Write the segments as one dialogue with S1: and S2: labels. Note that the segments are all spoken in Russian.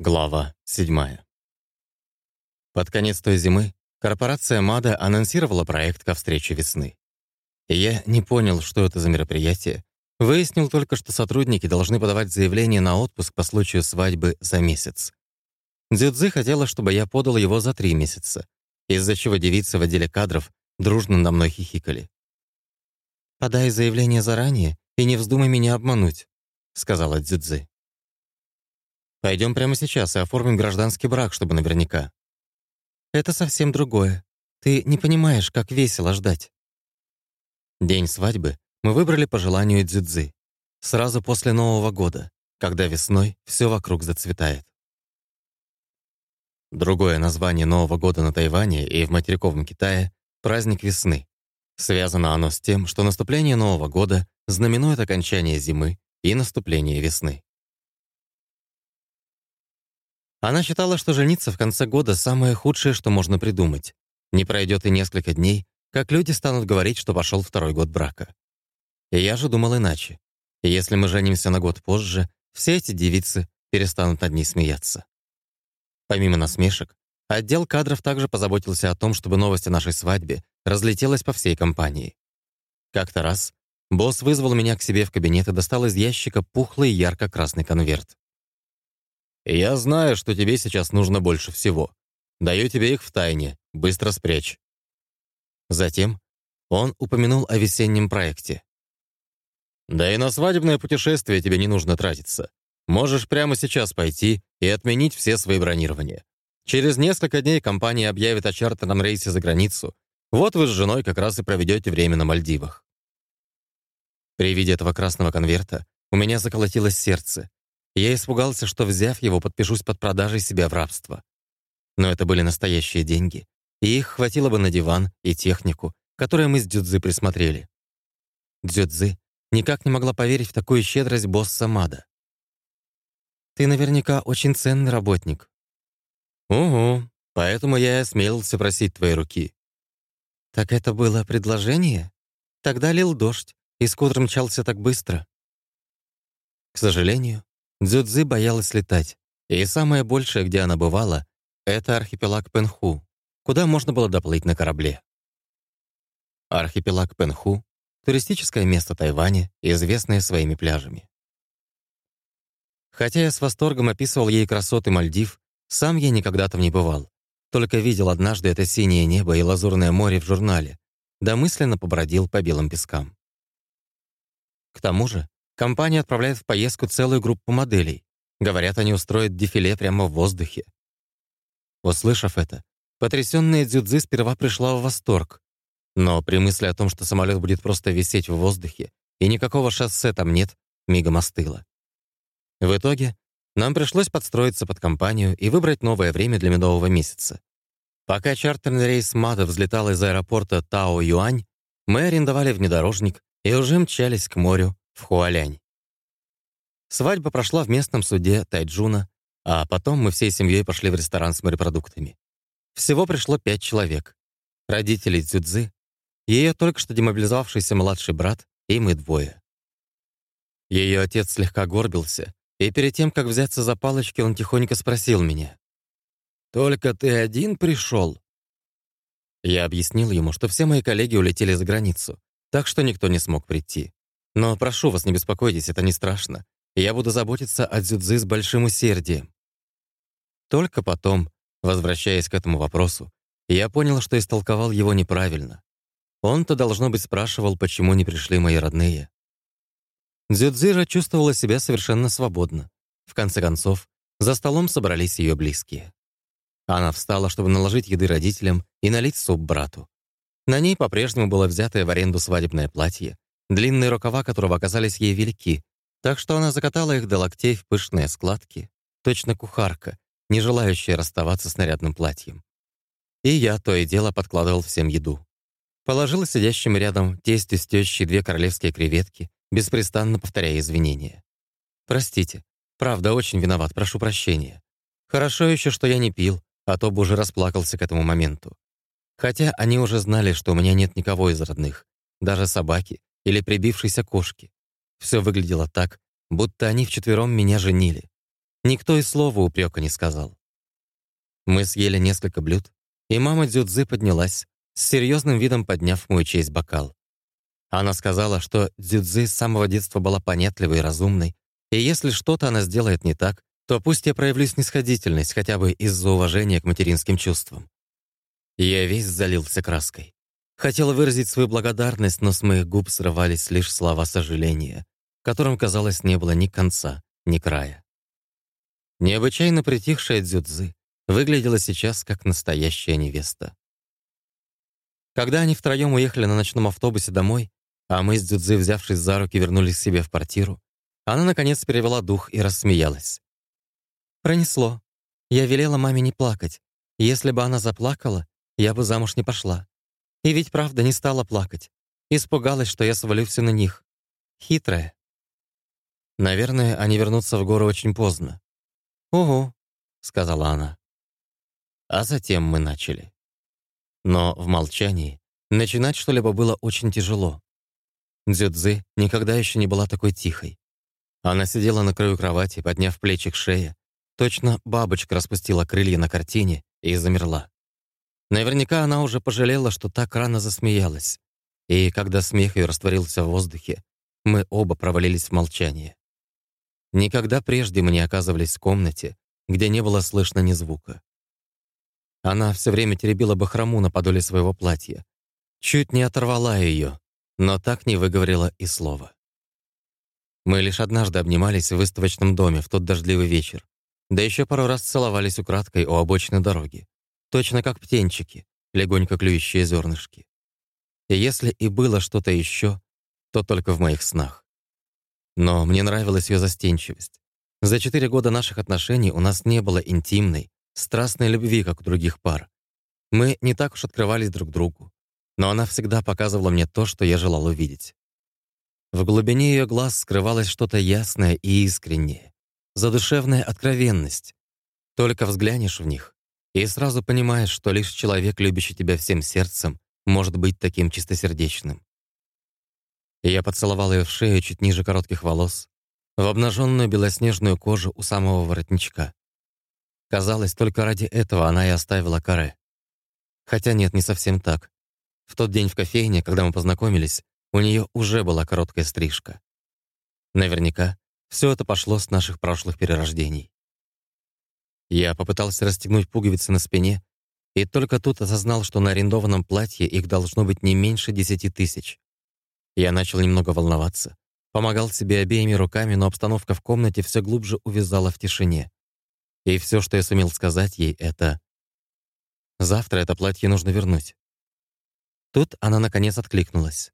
S1: Глава 7. Под конец той зимы корпорация МАДА анонсировала проект ко встрече весны. Я не понял, что это за мероприятие. Выяснил только, что сотрудники должны подавать заявление на отпуск по случаю свадьбы за месяц. Дзюдзи хотела, чтобы я подал его за три месяца, из-за чего девицы в отделе кадров дружно на мной хихикали. «Подай заявление заранее и не вздумай меня обмануть», — сказала Дзюдзи. Пойдем прямо сейчас и оформим гражданский брак, чтобы наверняка». «Это совсем другое. Ты не понимаешь, как весело ждать». День свадьбы мы выбрали по желанию Дзюдзы. Сразу после Нового года, когда весной все вокруг зацветает. Другое название Нового года на Тайване и в материковом Китае — праздник весны. Связано оно с тем, что наступление Нового года знаменует окончание зимы и наступление весны. Она считала, что жениться в конце года — самое худшее, что можно придумать. Не пройдет и несколько дней, как люди станут говорить, что пошел второй год брака. И я же думал иначе. Если мы женимся на год позже, все эти девицы перестанут над ней смеяться. Помимо насмешек, отдел кадров также позаботился о том, чтобы новость о нашей свадьбе разлетелась по всей компании. Как-то раз босс вызвал меня к себе в кабинет и достал из ящика пухлый ярко-красный конверт. Я знаю, что тебе сейчас нужно больше всего. Даю тебе их в тайне. Быстро спрячь». Затем он упомянул о весеннем проекте. «Да и на свадебное путешествие тебе не нужно тратиться. Можешь прямо сейчас пойти и отменить все свои бронирования. Через несколько дней компания объявит о чартерном рейсе за границу. Вот вы с женой как раз и проведете время на Мальдивах». При виде этого красного конверта у меня заколотилось сердце. Я испугался, что, взяв его, подпишусь под продажей себя в рабство. Но это были настоящие деньги, и их хватило бы на диван и технику, которые мы с Дзюдзы присмотрели. Дзюдзы никак не могла поверить в такую щедрость босса Мада. «Ты наверняка очень ценный работник». «Угу, поэтому я и осмелился просить твоей руки». «Так это было предложение? Тогда лил дождь, и скутер мчался так быстро». К сожалению, Дзюдзи боялась летать, и самое большее, где она бывала, это архипелаг Пенху, куда можно было доплыть на корабле. Архипелаг Пенху — туристическое место Тайваня, известное своими пляжами. Хотя я с восторгом описывал ей красоты Мальдив, сам я никогда там не бывал. Только видел однажды это синее небо и лазурное море в журнале, да мысленно побродил по белым пескам. К тому же, Компания отправляет в поездку целую группу моделей. Говорят, они устроят дефиле прямо в воздухе. Услышав это, потрясённая Дзюдзи сперва пришла в восторг. Но при мысли о том, что самолет будет просто висеть в воздухе, и никакого шоссе там нет, мигом остыла. В итоге нам пришлось подстроиться под компанию и выбрать новое время для медового месяца. Пока чартерный рейс МАДа взлетал из аэропорта Тао-Юань, мы арендовали внедорожник и уже мчались к морю, в Хуалянь. Свадьба прошла в местном суде Тайджуна, а потом мы всей семьей пошли в ресторан с морепродуктами. Всего пришло пять человек. Родители Цзюцзы, ее только что демобилизовавшийся младший брат и мы двое. Ее отец слегка горбился, и перед тем, как взяться за палочки, он тихонько спросил меня. «Только ты один пришел?» Я объяснил ему, что все мои коллеги улетели за границу, так что никто не смог прийти. Но прошу вас, не беспокойтесь, это не страшно. Я буду заботиться о дзюдзы с большим усердием. Только потом, возвращаясь к этому вопросу, я понял, что истолковал его неправильно. Он-то, должно быть, спрашивал, почему не пришли мои родные. Дзюдзира чувствовала себя совершенно свободно. В конце концов, за столом собрались ее близкие. Она встала, чтобы наложить еды родителям и налить суп брату. На ней по-прежнему было взятое в аренду свадебное платье, длинные рукава которого оказались ей велики, так что она закатала их до локтей в пышные складки, точно кухарка, не желающая расставаться с нарядным платьем. И я то и дело подкладывал всем еду. Положил сидящим рядом тесть с тещей две королевские креветки, беспрестанно повторяя извинения. «Простите, правда, очень виноват, прошу прощения. Хорошо еще, что я не пил, а то бы уже расплакался к этому моменту. Хотя они уже знали, что у меня нет никого из родных, даже собаки, или прибившейся кошки. Все выглядело так, будто они вчетвером меня женили. Никто и слова упрека не сказал. Мы съели несколько блюд, и мама Дзюдзы поднялась, с серьезным видом подняв в мою честь бокал. Она сказала, что Дзюдзы с самого детства была понятливой и разумной, и если что-то она сделает не так, то пусть я проявлю снисходительность хотя бы из-за уважения к материнским чувствам. Я весь залился краской. Хотела выразить свою благодарность, но с моих губ срывались лишь слова сожаления, которым, казалось, не было ни конца, ни края. Необычайно притихшая Дзюдзы выглядела сейчас как настоящая невеста. Когда они втроем уехали на ночном автобусе домой, а мы с Дзюдзы, взявшись за руки, вернулись к себе в квартиру, она, наконец, перевела дух и рассмеялась. Пронесло. Я велела маме не плакать. Если бы она заплакала, я бы замуж не пошла. И ведь правда не стала плакать. Испугалась, что я свалю все на них. Хитрая. Наверное, они вернутся в горы очень поздно. «Угу», — сказала она. А затем мы начали. Но в молчании начинать что-либо было очень тяжело. Дзюдзы никогда еще не была такой тихой. Она сидела на краю кровати, подняв плечи к шее, Точно бабочка распустила крылья на картине и замерла. Наверняка она уже пожалела, что так рано засмеялась. И когда смех ее растворился в воздухе, мы оба провалились в молчание. Никогда прежде мы не оказывались в комнате, где не было слышно ни звука. Она все время теребила бахрому на подоле своего платья. Чуть не оторвала ее, но так не выговорила и слова. Мы лишь однажды обнимались в выставочном доме в тот дождливый вечер, да еще пару раз целовались украдкой у обочины дороги. Точно как птенчики, легонько клюющие зернышки. И если и было что-то еще, то только в моих снах. Но мне нравилась ее застенчивость. За четыре года наших отношений у нас не было интимной, страстной любви, как у других пар. Мы не так уж открывались друг другу, но она всегда показывала мне то, что я желал увидеть. В глубине ее глаз скрывалось что-то ясное и искреннее, задушевная откровенность. Только взглянешь в них, и сразу понимаешь, что лишь человек, любящий тебя всем сердцем, может быть таким чистосердечным. Я поцеловал ее в шею чуть ниже коротких волос, в обнаженную белоснежную кожу у самого воротничка. Казалось, только ради этого она и оставила каре. Хотя нет, не совсем так. В тот день в кофейне, когда мы познакомились, у нее уже была короткая стрижка. Наверняка все это пошло с наших прошлых перерождений. Я попытался расстегнуть пуговицы на спине, и только тут осознал, что на арендованном платье их должно быть не меньше десяти тысяч. Я начал немного волноваться, помогал себе обеими руками, но обстановка в комнате все глубже увязала в тишине. И все, что я сумел сказать ей, это «Завтра это платье нужно вернуть». Тут она, наконец, откликнулась.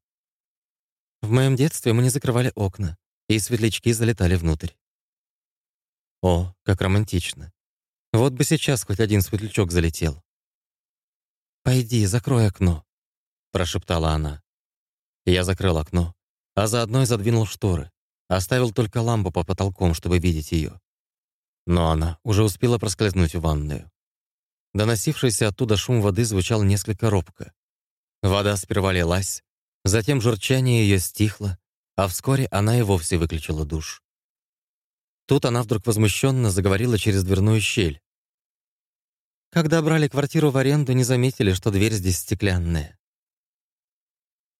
S1: «В моем детстве мы не закрывали окна и светлячки залетали внутрь. О, как романтично. Вот бы сейчас хоть один светлячок залетел. «Пойди, закрой окно», — прошептала она. Я закрыл окно, а заодно и задвинул шторы, оставил только лампу по потолком, чтобы видеть ее. Но она уже успела проскользнуть в ванную. Доносившийся оттуда шум воды звучал несколько робко. Вода сперва лилась, затем журчание ее стихло, а вскоре она и вовсе выключила душ. Тут она вдруг возмущенно заговорила через дверную щель. Когда брали квартиру в аренду, не заметили, что дверь здесь стеклянная.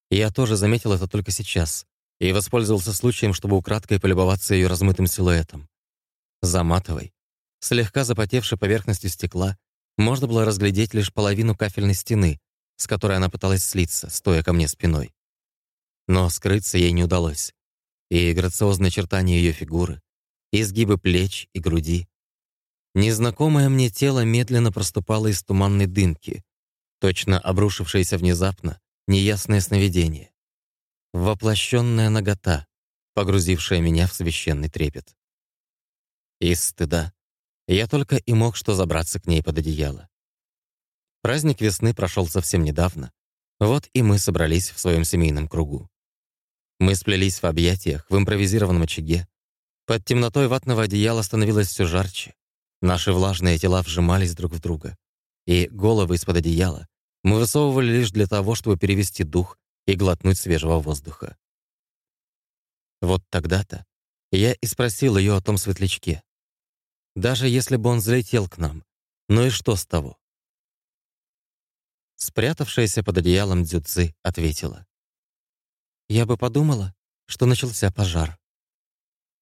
S1: Я тоже заметил это только сейчас и воспользовался случаем, чтобы украдкой полюбоваться ее размытым силуэтом. За матовой, слегка запотевшей поверхностью стекла, можно было разглядеть лишь половину кафельной стены, с которой она пыталась слиться, стоя ко мне спиной. Но скрыться ей не удалось. И грациозные очертания ее фигуры, изгибы плеч и груди. Незнакомое мне тело медленно проступало из туманной дымки, точно обрушившееся внезапно, неясное сновидение. Воплощенная нагота, погрузившая меня в священный трепет. Из стыда я только и мог что забраться к ней под одеяло. Праздник весны прошел совсем недавно. Вот и мы собрались в своем семейном кругу. Мы сплелись в объятиях, в импровизированном очаге. Под темнотой ватного одеяла становилось все жарче. Наши влажные тела вжимались друг в друга. И головы из-под одеяла мы высовывали лишь для того, чтобы перевести дух и глотнуть свежего воздуха. Вот тогда-то я и спросил ее о том светлячке. Даже если бы он залетел к нам. Ну и что с того? Спрятавшаяся под одеялом Дзюцзы ответила. «Я бы подумала, что начался пожар».